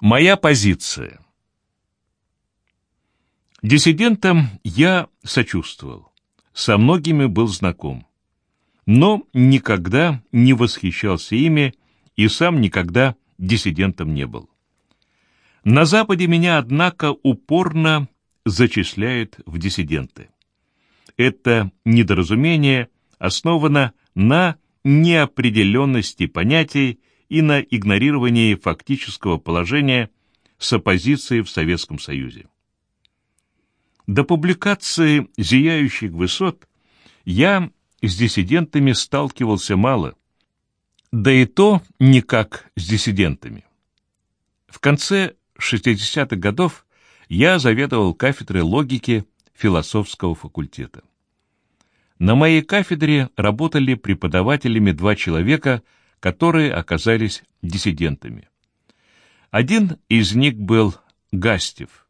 Моя позиция. Диссидентам я сочувствовал, со многими был знаком, но никогда не восхищался ими и сам никогда диссидентом не был. На Западе меня, однако, упорно зачисляют в диссиденты. Это недоразумение основано на неопределенности понятий и на игнорировании фактического положения с оппозицией в Советском Союзе. До публикации «Зияющих высот» я с диссидентами сталкивался мало, да и то никак с диссидентами. В конце 60-х годов я заведовал кафедрой логики философского факультета. На моей кафедре работали преподавателями два человека, которые оказались диссидентами. Один из них был Гастев.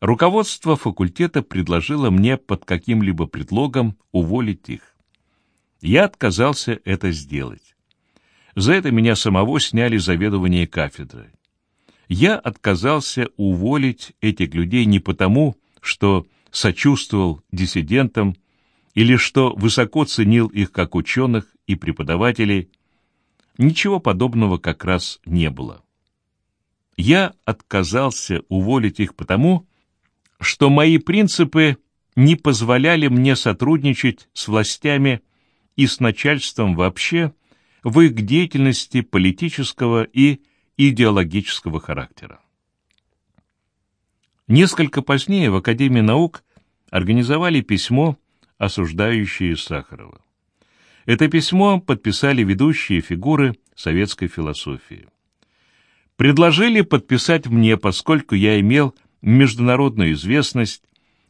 Руководство факультета предложило мне под каким-либо предлогом уволить их. Я отказался это сделать. За это меня самого сняли заведование кафедры. Я отказался уволить этих людей не потому, что сочувствовал диссидентам или что высоко ценил их как ученых и преподавателей, ничего подобного как раз не было. Я отказался уволить их потому, что мои принципы не позволяли мне сотрудничать с властями и с начальством вообще в их деятельности политического и идеологического характера. Несколько позднее в Академии наук организовали письмо осуждающие Сахарова. Это письмо подписали ведущие фигуры советской философии. Предложили подписать мне, поскольку я имел международную известность,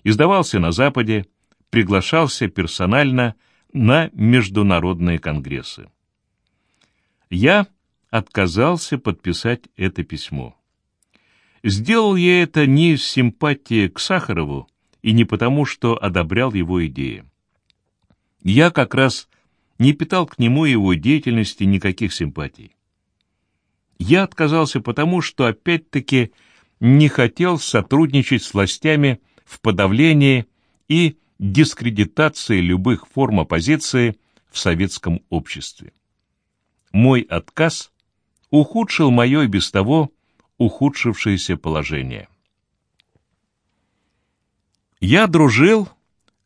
издавался на Западе, приглашался персонально на международные конгрессы. Я отказался подписать это письмо. Сделал я это не из симпатии к Сахарову, и не потому, что одобрял его идеи. Я как раз не питал к нему и его деятельности никаких симпатий. Я отказался потому, что опять-таки не хотел сотрудничать с властями в подавлении и дискредитации любых форм оппозиции в советском обществе. Мой отказ ухудшил мое и без того ухудшившееся положение. Я дружил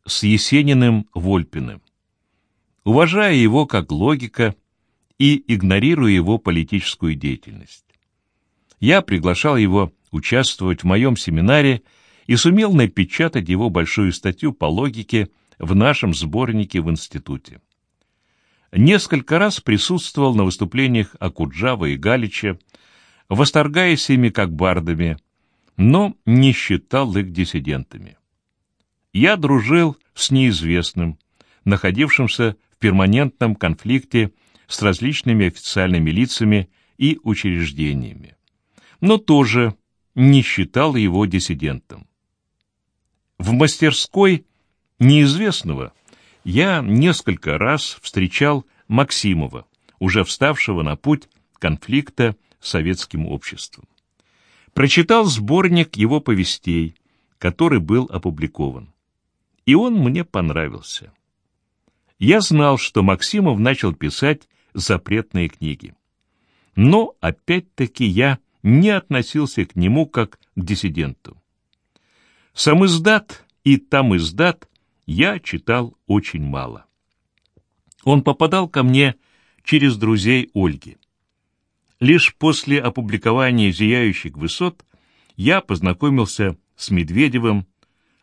с Есениным Вольпиным, уважая его как логика и игнорируя его политическую деятельность. Я приглашал его участвовать в моем семинаре и сумел напечатать его большую статью по логике в нашем сборнике в институте. Несколько раз присутствовал на выступлениях Акуджава и Галича, восторгаясь ими как бардами, но не считал их диссидентами я дружил с неизвестным, находившимся перманентном конфликте с различными официальными лицами и учреждениями, но тоже не считал его диссидентом. В мастерской неизвестного я несколько раз встречал Максимова, уже вставшего на путь конфликта с советским обществом. Прочитал сборник его повестей, который был опубликован и он мне понравился. Я знал, что Максимов начал писать запретные книги. Но, опять-таки, я не относился к нему как к диссиденту. Сам издат и там издат я читал очень мало. Он попадал ко мне через друзей Ольги. Лишь после опубликования «Зияющих высот» я познакомился с Медведевым,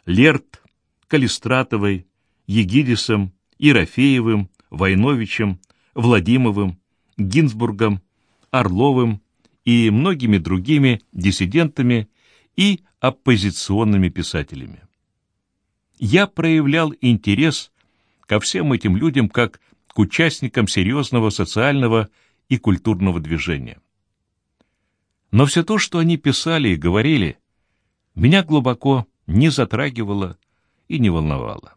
Лерт, Калистратовой, Егидисом, Ерофеевым, Войновичем, Владимовым, Гинзбургом, Орловым и многими другими диссидентами и оппозиционными писателями. Я проявлял интерес ко всем этим людям как к участникам серьезного социального и культурного движения. Но все то, что они писали и говорили, меня глубоко не затрагивало и не волновало.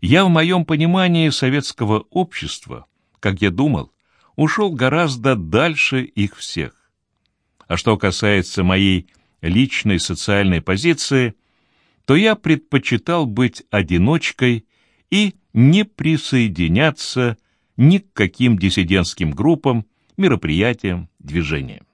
Я в моем понимании советского общества, как я думал, ушел гораздо дальше их всех. А что касается моей личной социальной позиции, то я предпочитал быть одиночкой и не присоединяться ни к каким диссидентским группам, мероприятиям, движениям.